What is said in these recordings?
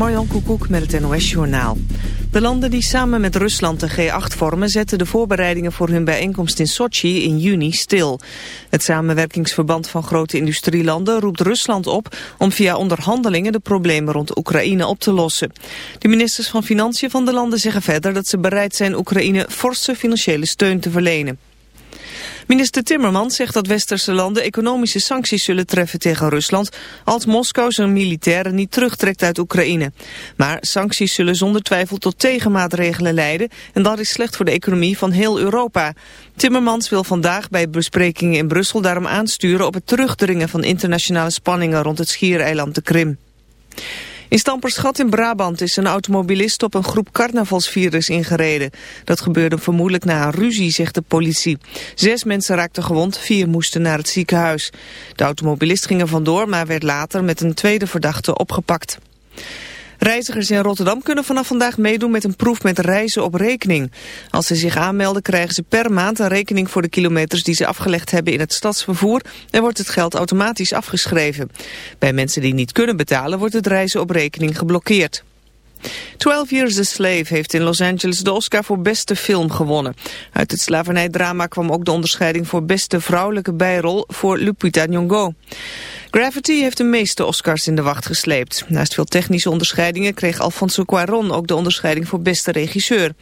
Marjan Koekoek met het NOS-journaal. De landen die samen met Rusland de G8 vormen... zetten de voorbereidingen voor hun bijeenkomst in Sochi in juni stil. Het samenwerkingsverband van grote industrielanden roept Rusland op... om via onderhandelingen de problemen rond Oekraïne op te lossen. De ministers van Financiën van de landen zeggen verder... dat ze bereid zijn Oekraïne forse financiële steun te verlenen. Minister Timmermans zegt dat westerse landen economische sancties zullen treffen tegen Rusland als Moskou zijn militairen niet terugtrekt uit Oekraïne. Maar sancties zullen zonder twijfel tot tegenmaatregelen leiden en dat is slecht voor de economie van heel Europa. Timmermans wil vandaag bij besprekingen in Brussel daarom aansturen op het terugdringen van internationale spanningen rond het schiereiland de Krim. In Stamperschat in Brabant is een automobilist op een groep carnavalsvirus ingereden. Dat gebeurde vermoedelijk na een ruzie, zegt de politie. Zes mensen raakten gewond, vier moesten naar het ziekenhuis. De automobilist ging er vandoor, maar werd later met een tweede verdachte opgepakt. Reizigers in Rotterdam kunnen vanaf vandaag meedoen met een proef met reizen op rekening. Als ze zich aanmelden krijgen ze per maand een rekening voor de kilometers die ze afgelegd hebben in het stadsvervoer en wordt het geld automatisch afgeschreven. Bij mensen die niet kunnen betalen wordt het reizen op rekening geblokkeerd. 12 Years a Slave heeft in Los Angeles de Oscar voor beste film gewonnen. Uit het slavernijdrama kwam ook de onderscheiding voor beste vrouwelijke bijrol voor Lupita Nyong'o. Gravity heeft de meeste Oscars in de wacht gesleept. Naast veel technische onderscheidingen kreeg Alfonso Cuarón ook de onderscheiding voor beste regisseur.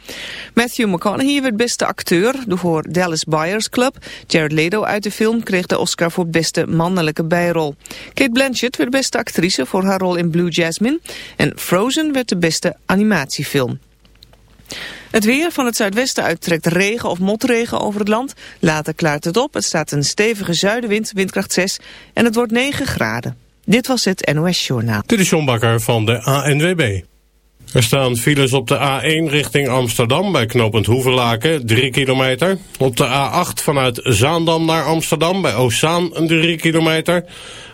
Matthew McConaughey werd beste acteur voor Dallas Buyers Club. Jared Leto uit de film kreeg de Oscar voor beste mannelijke bijrol. Kate Blanchett werd beste actrice voor haar rol in Blue Jasmine. En Frozen werd de beste animatiefilm. Het weer van het zuidwesten uittrekt regen of motregen over het land. Later klaart het op. Het staat een stevige zuidenwind, windkracht 6. En het wordt 9 graden. Dit was het NOS Journaal. Dit is John Bakker van de ANWB. Er staan files op de A1 richting Amsterdam bij knooppunt Hoevelaken, 3 kilometer. Op de A8 vanuit Zaandam naar Amsterdam bij Oostzaan, 3 kilometer.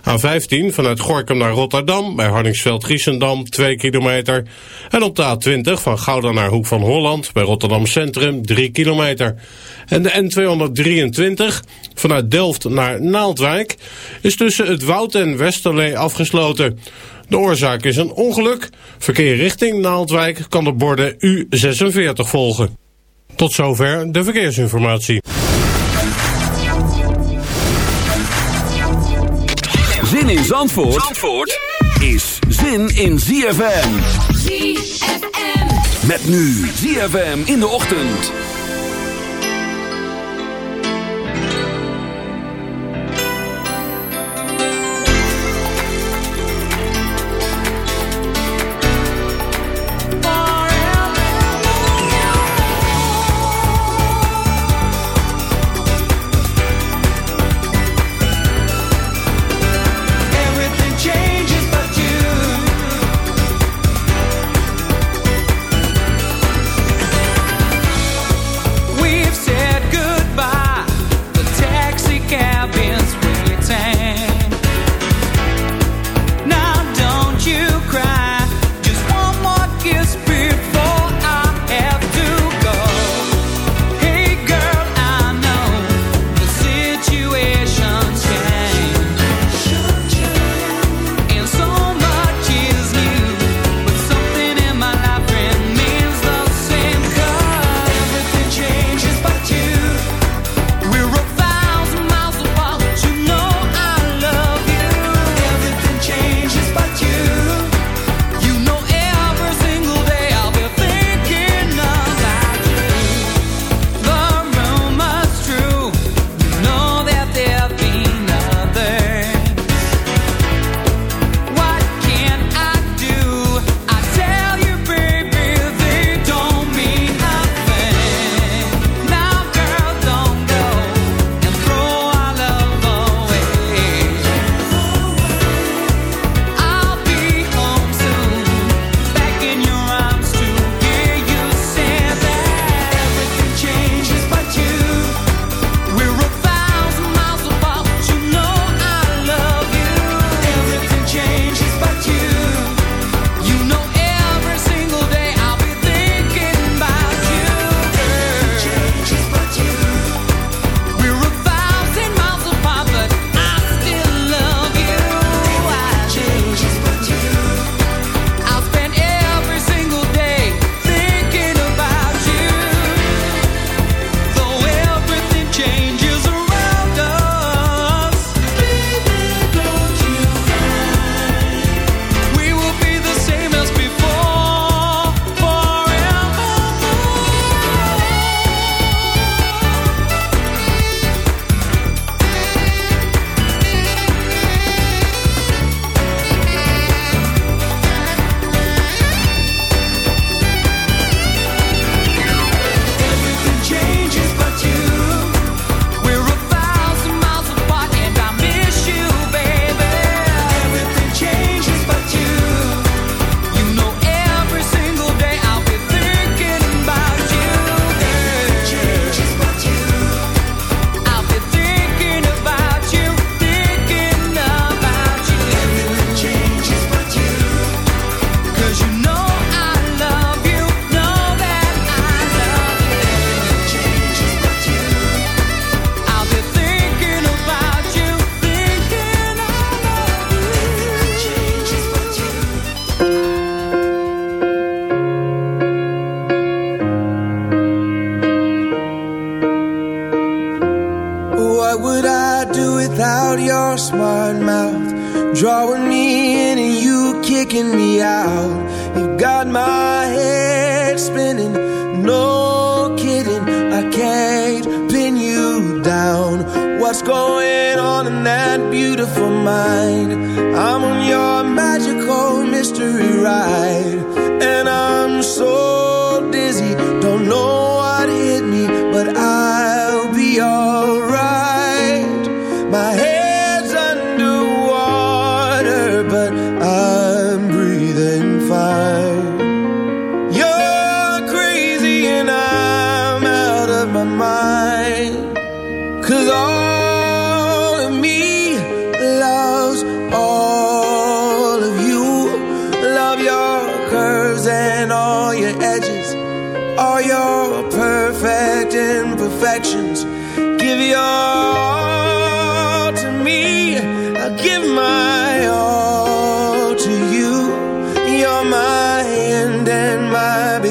A15 vanuit Gorkum naar Rotterdam bij Hardingsveld-Giessendam 2 kilometer. En op de A20 van Gouda naar Hoek van Holland bij Rotterdam Centrum 3 kilometer. En de N223 vanuit Delft naar Naaldwijk is tussen het Woud en Westerlee afgesloten. De oorzaak is een ongeluk. Verkeer richting Naaldwijk kan de borden U46 volgen. Tot zover de verkeersinformatie. Zin in Zandvoort, Zandvoort is zin in ZFM. ZFM. Met nu ZFM in de ochtend.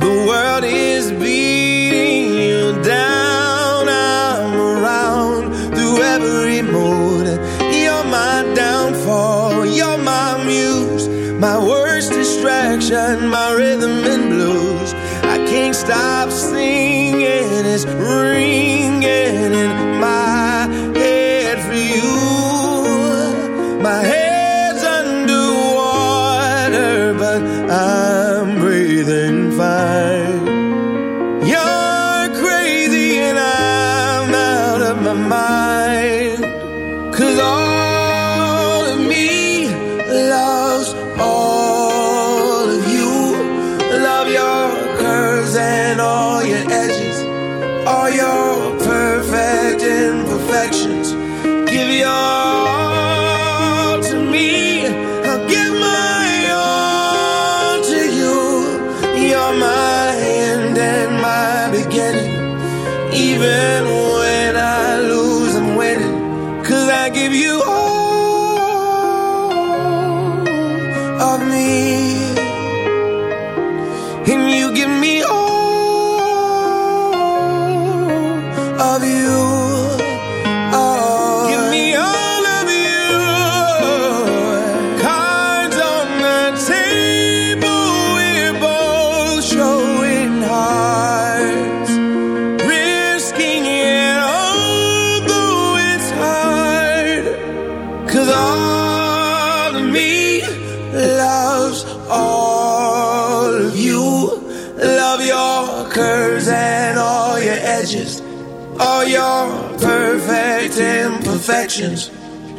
the world is beating you down. I'm around through every mood. You're my downfall. You're my muse. My worst distraction. My rhythm and blues. I can't stop singing. It's ringing.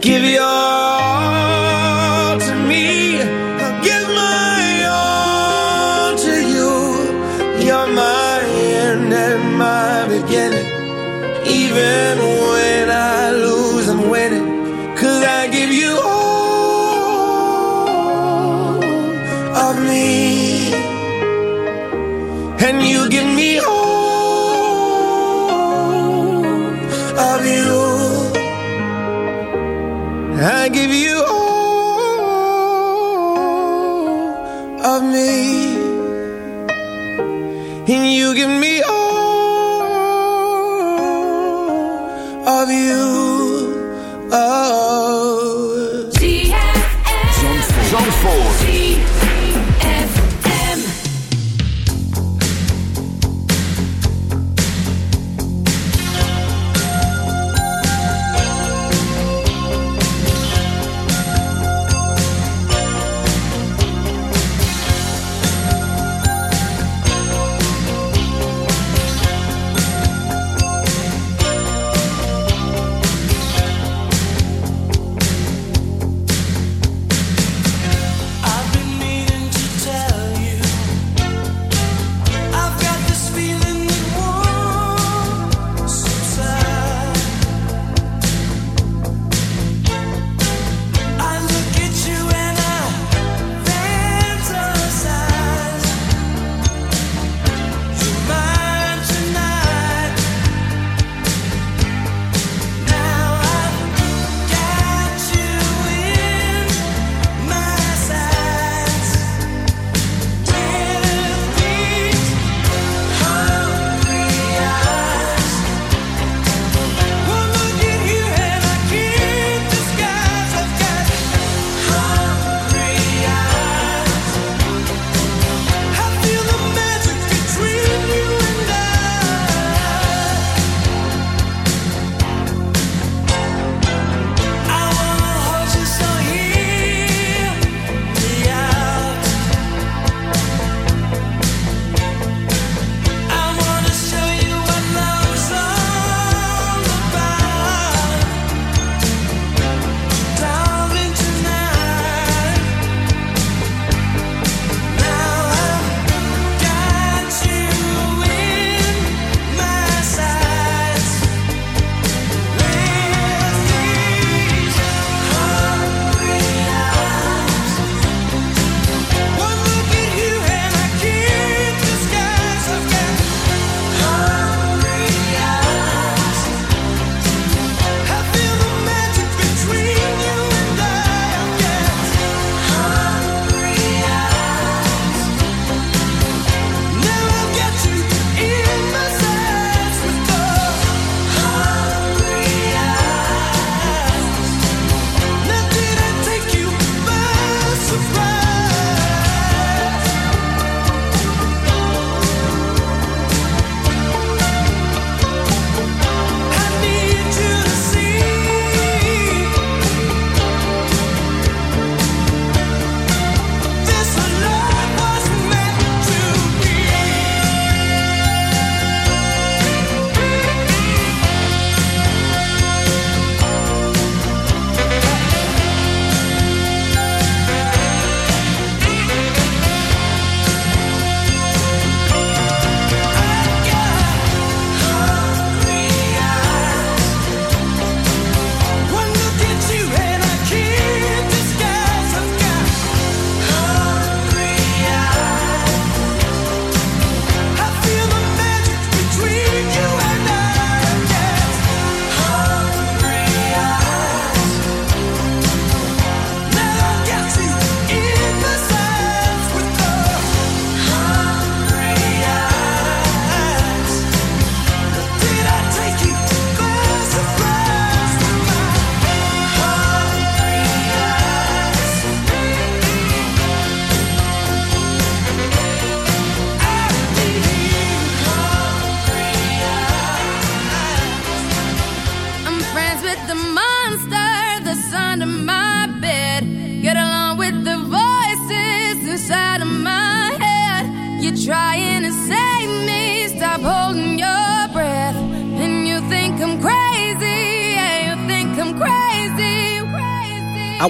Give your all.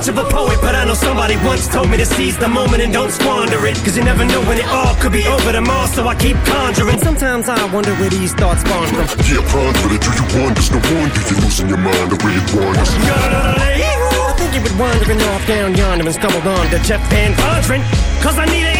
much of a poet, but I know somebody once told me to seize the moment and don't squander it. Cause you never know when it all could be over tomorrow, so I keep conjuring. Sometimes I wonder where these thoughts spawn from. Yeah, ponder it. Do you wonder? No wonder you're losing your mind the way it wanders. I think you've been wandering off down yonder and stumbled on to Jeff VanVonderen. Cause I need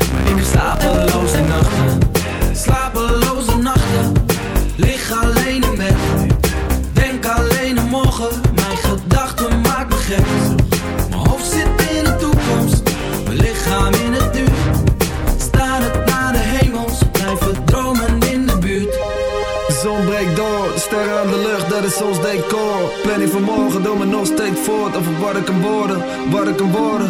slapeloze nachten. Slapeloze nachten. Lig alleen in bed. Denk alleen aan morgen. Mijn gedachten maken me gek. Mijn hoofd zit in de toekomst. Mijn lichaam in het nu. Starend naar de hemels Blijven dromen in de buurt. De zon breekt door, sterren aan de lucht, dat is ons decor. Planning van morgen, doe me nog steeds voort. Over wat ik kan worden, wat ik kan worden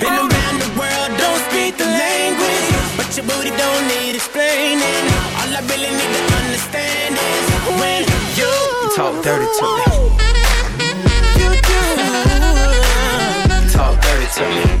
Talk dirty to me. You Talk dirty to me.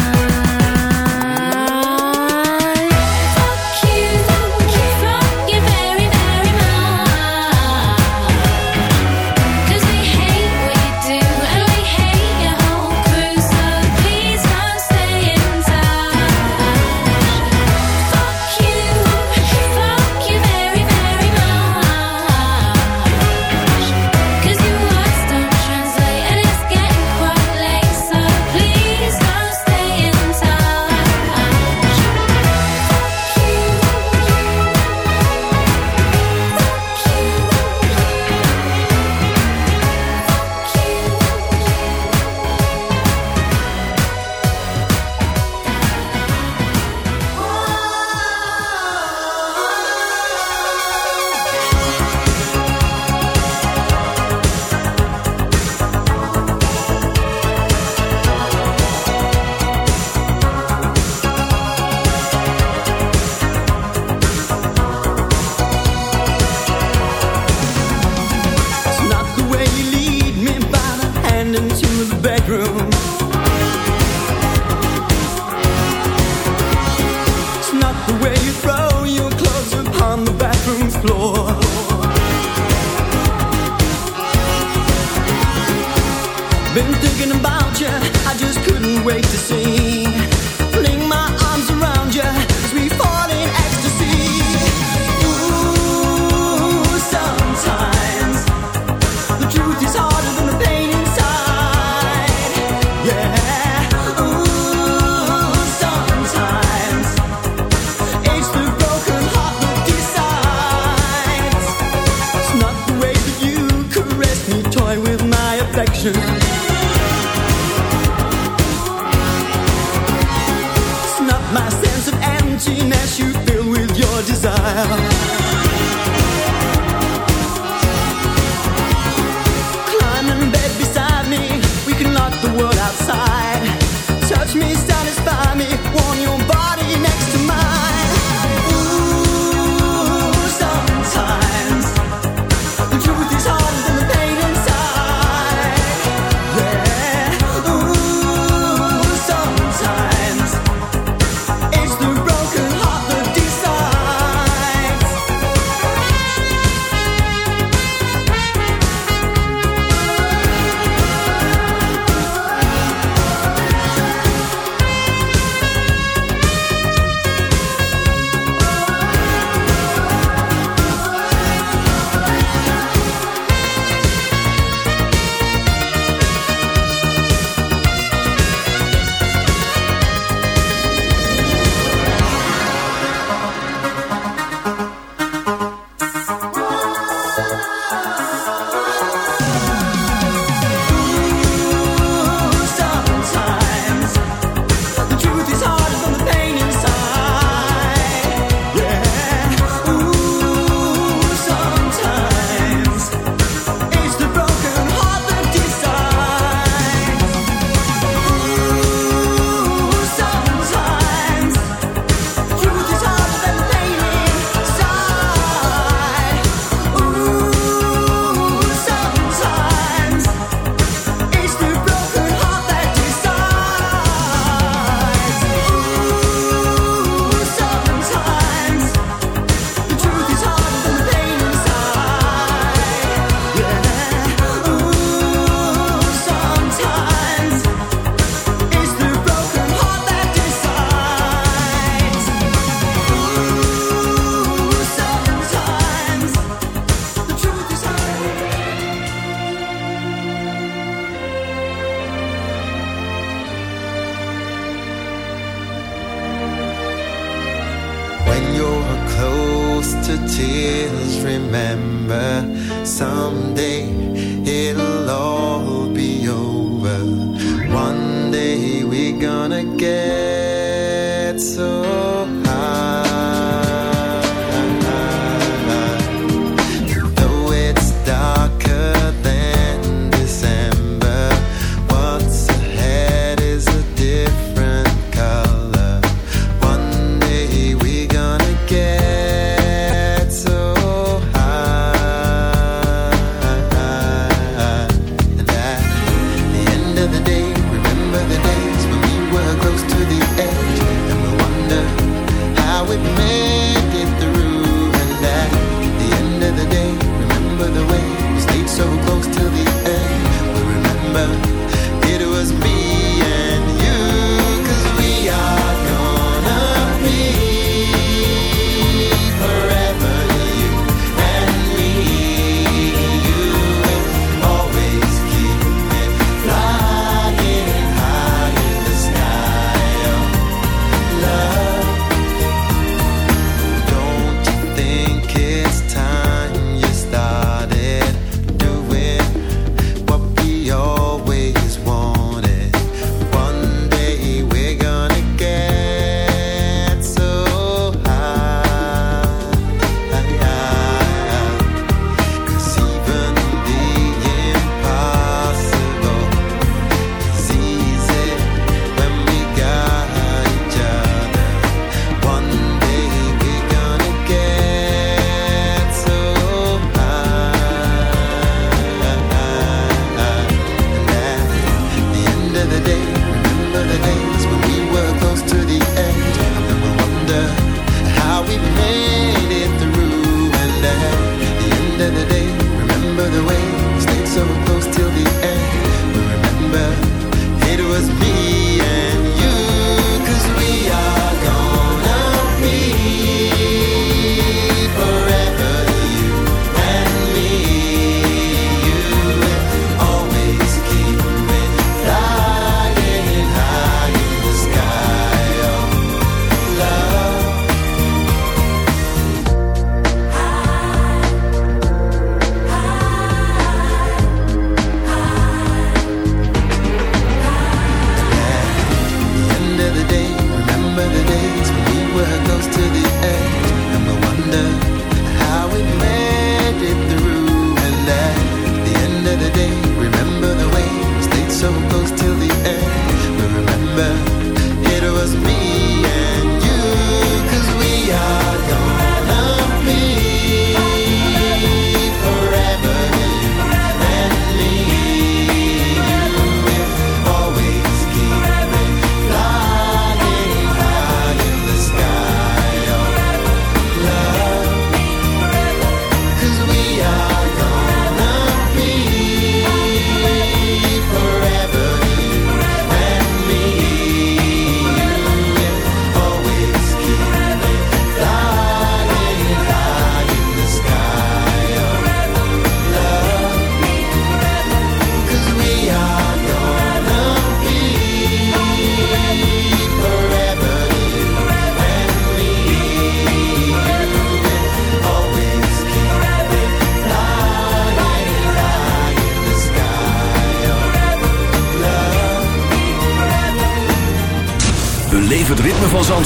je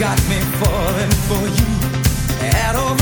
got me falling for you at all.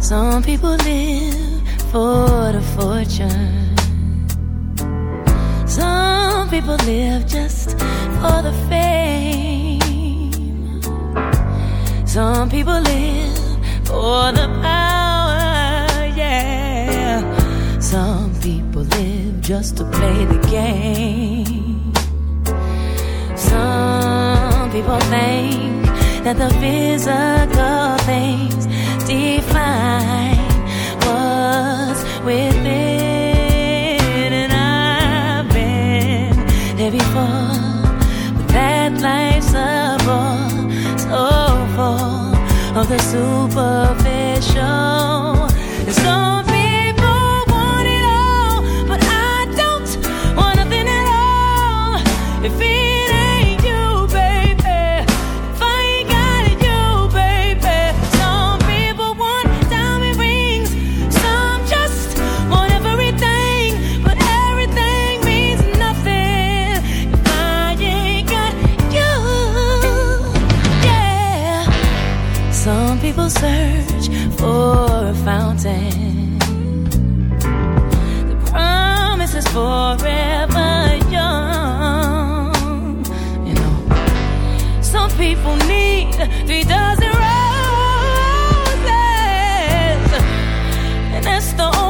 Some people live for the fortune. just to play the game. Some people think that the physical people need three dozen roses, and that's the only